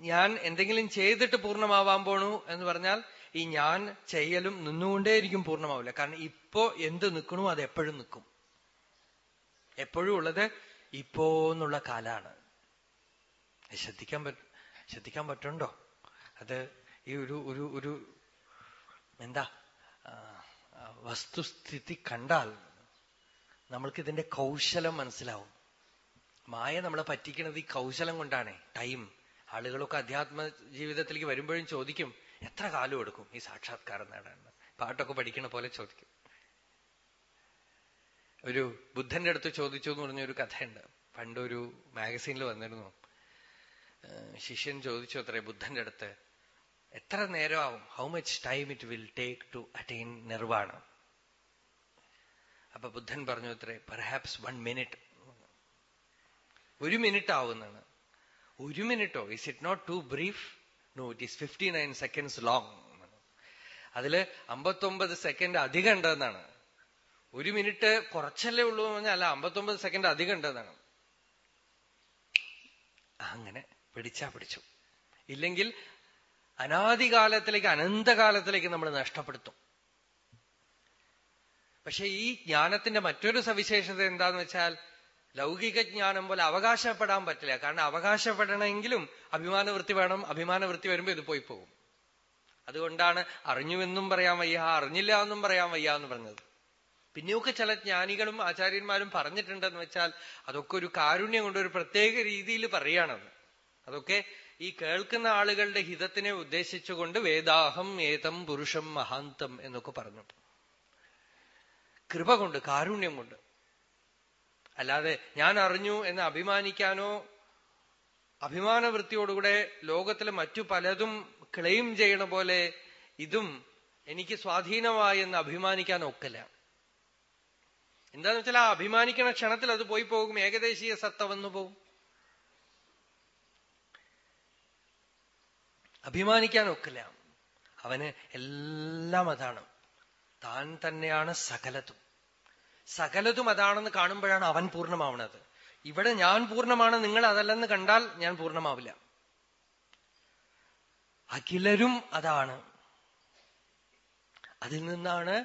ഞാൻ എന്തെങ്കിലും ചെയ്തിട്ട് പൂർണമാവാൻ പോണു എന്ന് പറഞ്ഞാൽ ഈ ഞാൻ ചെയ്യലും നിന്നുകൊണ്ടേയിരിക്കും പൂർണമാവില്ല. കാരണം ഇപ്പോ എന്ത് നിൽക്കണോ അത് എപ്പോഴും നിൽക്കും എപ്പോഴും ഉള്ളത് ഇപ്പോ എന്നുള്ള കാലാണ്. ശ്രദ്ധിക്കാൻ പറ്റും ശ്രദ്ധിക്കാൻ പറ്റുണ്ടോ അത് ഈ ഒരു ഒരു ഒരു എന്താ വസ്തുസ്ഥിതി കണ്ടാൽ നമ്മൾക്ക് ഇതിന്റെ കൗശലം മനസ്സിലാവും. മായ നമ്മളെ പറ്റിക്കുന്നത് ഈ കൗശലം കൊണ്ടാണ്. ടൈം. ആളുകളൊക്കെ അധ്യാത്മ ജീവിതത്തിലേക്ക് വരുമ്പോഴും ചോദിക്കും എത്ര കാലം എടുക്കും ഈ സാക്ഷാത്കാരം നേടാൻ? പാട്ടൊക്കെ പഠിക്കണ പോലെ ചോദിക്കും. ഒരു ബുദ്ധന്റെ അടുത്ത് ചോദിച്ചു എന്ന് പറഞ്ഞൊരു കഥയുണ്ട്. പണ്ടൊരു മാഗസീനിൽ വന്നിരുന്നു. ശിഷ്യൻ ചോദിച്ചു അത്രേ ബുദ്ധന്റെ അടുത്ത് എത്ര നേരമാവും? How much time it will take to attain nirvana അപ്പൊ ബുദ്ധൻ പറഞ്ഞു അത്രേ പെർഹാപ്സ് വൺ മിനിറ്റ് ഒരു മിനിറ്റ് ആവുന്നതാണ്. ഒരു മിനിറ്റോ is it not too brief no it is fifty nine seconds long അതിൽ അമ്പത്തൊമ്പത് സെക്കൻഡ് അധികം ഉണ്ടെന്നാണ്. ഒരു മിനിറ്റ് കുറച്ചല്ലേ ഉള്ളൂ എന്ന് പറഞ്ഞാൽ അല്ല അമ്പത്തൊമ്പത് സെക്കൻഡ് അധികം ഉണ്ടെന്നാണ് അങ്ങനെ പിടിച്ചാ പിടിച്ചു. ഇല്ലെങ്കിൽ അനാദികാലത്തിലേക്ക് അനന്തകാലത്തിലേക്ക് നമ്മൾ നഷ്ടപ്പെടുത്തും. പക്ഷെ ഈ ജ്ഞാനത്തിന്റെ മറ്റൊരു സവിശേഷത എന്താന്ന് വെച്ചാൽ ലൗകിക ജ്ഞാനം പോലെ അവകാശപ്പെടാൻ പറ്റില്ല. കാരണം അവകാശപ്പെടണമെങ്കിലും അഭിമാനവൃത്തി വേണം അഭിമാനവൃത്തി വരുമ്പോ ഇത് പോയി പോകും. അതുകൊണ്ടാണ് അറിഞ്ഞുവെന്നും പറയാൻ വയ്യ അറിഞ്ഞില്ല എന്നും പറയാൻ വയ്യ എന്ന് പറഞ്ഞത്. പിന്നെയൊക്കെ ചില ജ്ഞാനികളും ആചാര്യന്മാരും പറഞ്ഞിട്ടുണ്ടെന്ന് വെച്ചാൽ അതൊക്കെ ഒരു കാരുണ്യം കൊണ്ട് ഒരു പ്രത്യേക രീതിയിൽ പറയാണത് അതൊക്കെ ഈ കേൾക്കുന്ന ആളുകളുടെ ഹിതത്തിനെ ഉദ്ദേശിച്ചുകൊണ്ട് വേദാഹം ഏതം പുരുഷം മഹാന്തം എന്നൊക്കെ പറഞ്ഞു. കൃപ കൊണ്ട് കാരുണ്യം കൊണ്ട്. അല്ലാതെ ഞാൻ അറിഞ്ഞു എന്ന് അഭിമാനിക്കാനോ അഭിമാനവൃത്തിയോടുകൂടെ ലോകത്തിലെ മറ്റു പലതും ക്ലെയിം ചെയ്യണ പോലെ ഇതും എനിക്ക് സ്വാധീനമായി എന്ന് അഭിമാനിക്കാൻ എന്താന്ന് വെച്ചാൽ ആ അഭിമാനിക്കുന്ന ക്ഷണത്തിൽ അത് പോയി പോകും. ഏകദേശീയ സത്ത വന്നു പോകും അഭിമാനിക്കാൻ ഒക്കില്ല അവന് എല്ലാം അതാണ്. താൻ തന്നെയാണ് സകലതും. സകലതും അതാണെന്ന് കാണുമ്പോഴാണ് അവൻ പൂർണമാവുന്നത് ഇവിടെ ഞാൻ പൂർണമാണ് നിങ്ങൾ അതല്ലെന്ന് കണ്ടാൽ ഞാൻ പൂർണമാവില്ല. അഖിലരും അതാണ്. അതിൽ നിന്നാണ്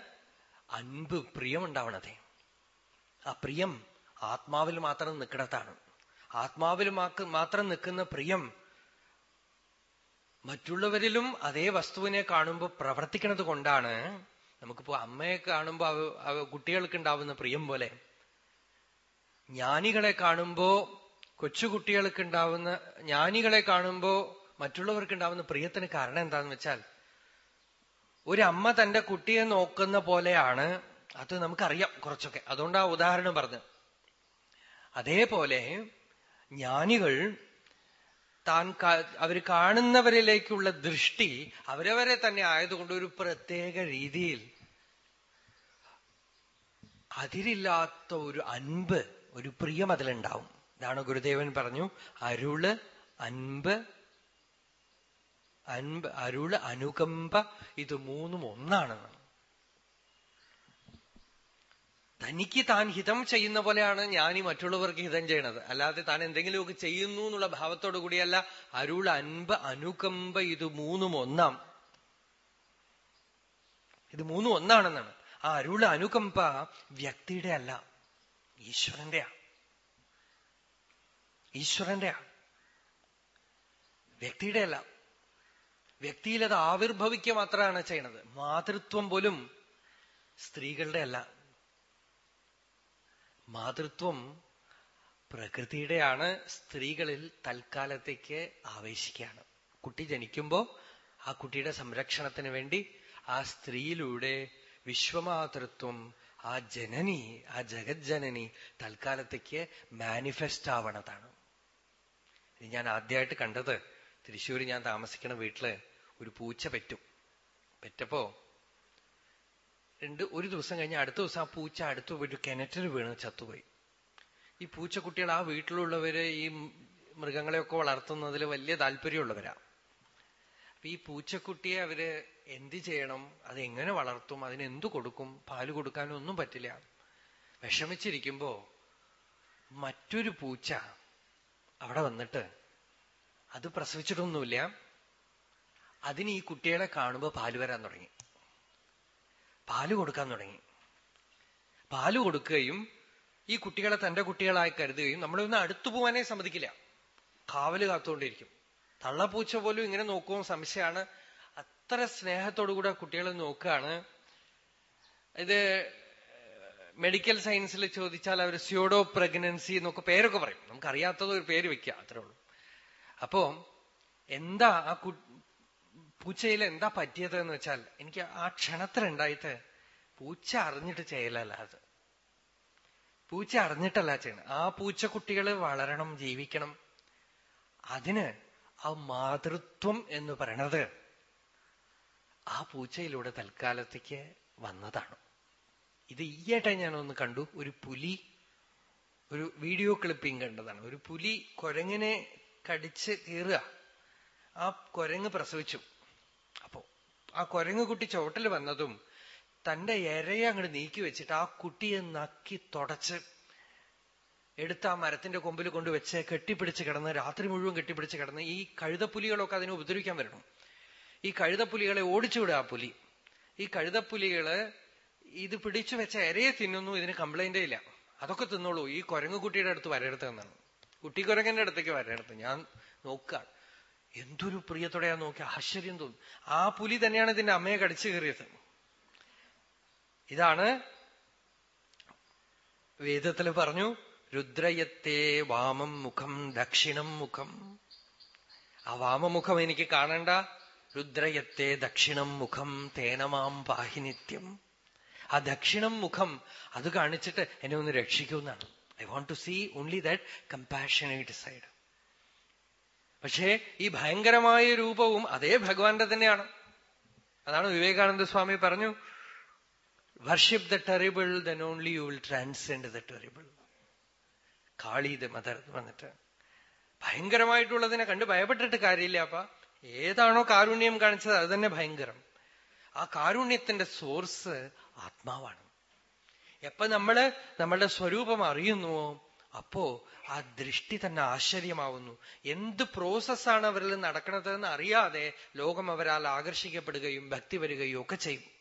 അൻപ് പ്രിയമുണ്ടാവണത്. ആ പ്രിയം ആത്മാവിൽ മാത്രം നിൽക്കിടത്താണ് ആത്മാവിൽ മാത്രം നിൽക്കുന്ന പ്രിയം മറ്റുള്ളവരിലും അതേ വസ്തുവിനെ കാണുമ്പോൾ പ്രവർത്തിക്കുന്നത് കൊണ്ടാണ് നമുക്കിപ്പോ അമ്മയെ കാണുമ്പോ കുട്ടികൾക്ക് ഉണ്ടാവുന്ന പ്രിയം പോലെ. ജ്ഞാനികളെ കാണുമ്പോ കൊച്ചുകുട്ടികൾക്ക് ഉണ്ടാവുന്ന ജ്ഞാനികളെ കാണുമ്പോ മറ്റുള്ളവർക്ക് ഉണ്ടാവുന്ന പ്രിയത്തിന് കാരണം എന്താന്ന് വെച്ചാൽ ഒരു അമ്മ തന്റെ കുട്ടിയെ നോക്കുന്ന പോലെയാണ് അത് നമുക്കറിയാം കുറച്ചൊക്കെ. അതുകൊണ്ട് ആ ഉദാഹരണം പറഞ്ഞു അതേപോലെ ജ്ഞാനികൾ താൻ അവർ കാണുന്നവരിലേക്കുള്ള ദൃഷ്ടി അവരവരെ തന്നെ ആയതുകൊണ്ട് ഒരു പ്രത്യേക രീതിയിൽ അതിരില്ലാത്ത ഒരു അൻപ് ഒരു പ്രിയം അതിലുണ്ടാവും. ഇതാണ് ഗുരുദേവൻ പറഞ്ഞു അരുൾ അൻപ് അൻപ് അരുൾ അനുകമ്പ ഇത് മൂന്നും ഒന്നാണെന്ന്. തനിക്ക് താൻ ഹിതം ചെയ്യുന്ന പോലെയാണ് ഈ മറ്റുള്ളവർക്ക് ഹിതം ചെയ്യണത്. അല്ലാതെ താൻ എന്തെങ്കിലുമൊക്കെ ചെയ്യുന്നു എന്നുള്ള ഭാവത്തോടു കൂടിയല്ല അരുൾ അൻപ് അനുകമ്പ ഇത് മൂന്നും ഒന്നാം. ഇത് മൂന്നും ഒന്നാണെന്നാണ്. ആ അരുൾ അനുകമ്പ വ്യക്തിയുടെ അല്ല ഈശ്വരന്റെയാ ഈശ്വരന്റെയാ വ്യക്തിയുടെ അല്ല. വ്യക്തിയിൽ അത് ആവിർഭവിക്കുക മാത്രമാണ് ചെയ്യണത്. മാതൃത്വം പോലും സ്ത്രീകളുടെ അല്ല. മാതൃത്വം പ്രകൃതിയുടെയാണ് സ്ത്രീകളിൽ തൽക്കാലത്തേക്ക് ആവേശിക്കുകയാണ്. കുട്ടി ജനിക്കുമ്പോൾ ആ കുട്ടിയുടെ സംരക്ഷണത്തിന് വേണ്ടി ആ സ്ത്രീയിലൂടെ വിശ്വമാതൃത്വം ആ ജനനി ആ ജഗജ്ജനനി തൽക്കാലത്തേക്ക് മാനിഫെസ്റ്റ് ആവണതാണ്. ഞാൻ ആദ്യമായിട്ട് കണ്ടത് തൃശ്ശൂർ ഞാൻ താമസിക്കുന്ന വീട്ടിൽ ഒരു പൂച്ച പെറ്റു. പെറ്റപ്പോ രണ്ട് ഒരു ദിവസം കഴിഞ്ഞ് അടുത്ത ദിവസം ആ പൂച്ച അടുത്ത് പോയിട്ട് കിണറ്റിൽ വീണ് ചത്തുപോയി. ഈ പൂച്ചക്കുട്ടികൾ ആ വീട്ടിലുള്ളവര് ഈ മൃഗങ്ങളെയൊക്കെ വളർത്തുന്നതിൽ വലിയ താല്പര്യമുള്ളവരാ. അപ്പൊ ഈ പൂച്ചക്കുട്ടിയെ അവർ എന്ത് ചെയ്യണം? അത് എങ്ങനെ വളർത്തും? അതിനെന്തു കൊടുക്കും? പാൽ കൊടുക്കാനൊന്നും പറ്റില്ല. വിഷമിച്ചിരിക്കുമ്പോ മറ്റൊരു പൂച്ച അവിടെ വന്നിട്ട് അത് പ്രസവിച്ചിട്ടൊന്നുമില്ല. അതിന് ഈ കുട്ടികളെ കാണുമ്പോൾ പാൽ വരാൻ തുടങ്ങി. പാൽ കൊടുക്കാൻ തുടങ്ങി. പാൽ കൊടുക്കുകയും ഈ കുട്ടികളെ തന്റെ കുട്ടികളായി കരുതുകയും നമ്മളൊന്ന് അടുത്തു പോവാനേ സമ്മതിക്കില്ല. കാവൽ കാത്തുകൊണ്ടിരിക്കും തള്ളപ്പൂച്ച പോലും ഇങ്ങനെ നോക്കുമ്പോൾ സംശയമാണ്. അത്ര സ്നേഹത്തോടുകൂടെ കുട്ടികളെ നോക്കുകയാണ്. ഇത് മെഡിക്കൽ സയൻസിൽ ചോദിച്ചാൽ അവർ സ്യൂഡോ പ്രഗ്നൻസി എന്നൊക്കെ പേരൊക്കെ പറയും. നമുക്ക് അറിയാത്തത് ഒരു പേര് വെക്കുക അത്രേ ഉള്ളൂ. അപ്പോ എന്താ ആ പൂച്ചയിൽ എന്താ പറ്റിയത് എന്ന് വെച്ചാൽ എനിക്ക് ആ ക്ഷണത്തിലുണ്ടായിട്ട് പൂച്ച അറിഞ്ഞിട്ട് ചെയ്യലല്ല അത്. പൂച്ച അറിഞ്ഞിട്ടല്ല ചെയ്യണം ആ പൂച്ചക്കുട്ടികൾ വളരണം ജീവിക്കണം. അതിന് ആ മാതൃത്വം എന്ന് പറയണത് ആ പൂച്ചയിലൂടെ തൽക്കാലത്തേക്ക് വന്നതാണ്. ഇത് ഈയായിട്ട് ഞാനൊന്ന് കണ്ടു. ഒരു പുലി ഒരു വീഡിയോ ക്ലിപ്പിംഗ് കണ്ടതാണ്. ഒരു പുലി കുരങ്ങിനെ കടിച്ച് കീറുക. ആ കുരങ്ങ് പ്രസവിച്ചു. അപ്പോ ആ കുരങ്ങ് കുട്ടി ചോട്ടിൽ വന്നതും തന്റെ ഇരയെ അങ്ങോട്ട് നീക്കി വെച്ചിട്ട് ആ കുട്ടിയെ നക്കി തുടച്ച് എടുത്ത് ആ മരത്തിന്റെ കൊമ്പിൽ കൊണ്ടുവച്ച് കെട്ടിപ്പിടിച്ച് കിടന്ന് രാത്രി മുഴുവൻ കെട്ടിപ്പിടിച്ച് കിടന്ന് ഈ കഴുതപ്പുലികളൊക്കെ അതിനെ ഉപദ്രവിക്കാൻ വരണം. ഈ കഴുതപ്പുലികളെ ഓടിച്ചുവിടുക ആ പുലി. ഈ കഴുതപ്പുലികൾ ഇത് പിടിച്ചു വെച്ച ഇരയെ തിന്നുന്നു ഇതിന് കംപ്ലൈന്റേ ഇല്ല. അതൊക്കെ തിന്നോളൂ. ഈ കുരങ്ങുകുട്ടിയുടെ അടുത്ത് വരരുത് എന്നാണ്. കുട്ടിക്കുരങ്ങന്റെ അടുത്തേക്ക് വരരുത്. ഞാൻ നോക്കുക എന്തൊരു പ്രിയത്തോടെയാ നോക്കി ആശ്ചര്യം തോന്നും. ആ പുലി തന്നെയാണ് ഇതിന്റെ അമ്മയെ കടിച്ചു കയറിയത് ഇതാണ് വേദത്തിൽ പറഞ്ഞു രുദ്രയത്തെ വാമം മുഖം ദക്ഷിണം മുഖം. ആ വാമമുഖം എനിക്ക് കാണണ്ട. രുദ്രയത്തെ ദക്ഷിണം മുഖം തേനമാം പാഹിനിത്യം ആ ദക്ഷിണം മുഖം അത് കാണിച്ചിട്ട് എന്നെ ഒന്ന് രക്ഷിക്കുമെന്നാണ്. I want to see only that compassionate side പക്ഷേ ഈ ഭയങ്കരമായ രൂപവും അതേ ഭഗവാന്റെ തന്നെയാണ്. അതാണ് വിവേകാനന്ദ സ്വാമി പറഞ്ഞു worship the terrible then only you will transcend the terrible Kali the mother വന്നിട്ട് ഭയങ്കരമായിട്ടുള്ളതിനെ കണ്ട് ഭയപ്പെട്ടിട്ട് കാര്യമില്ല അപ്പ. ഏതാണോ കാരുണ്യം കാണിച്ചത് അത് തന്നെ ഭയങ്കരം. ആ കാരുണ്യത്തിന്റെ സോഴ്സ് ആത്മാവാണ്. എപ്പൊ നമ്മൾ നമ്മളുടെ സ്വരൂപം അറിയുന്നുവോ അപ്പോ ആ ദൃഷ്ടി തന്നെ ആശ്ചര്യമാവുന്നു. എന്ത് പ്രോസസ്സാണ് അവരിൽ നടക്കുന്നത് എന്ന് അറിയാതെ ലോകം അവരാൽ ആകർഷിക്കപ്പെടുകയും ഭക്തി വരികയും ഒക്കെ ചെയ്യും.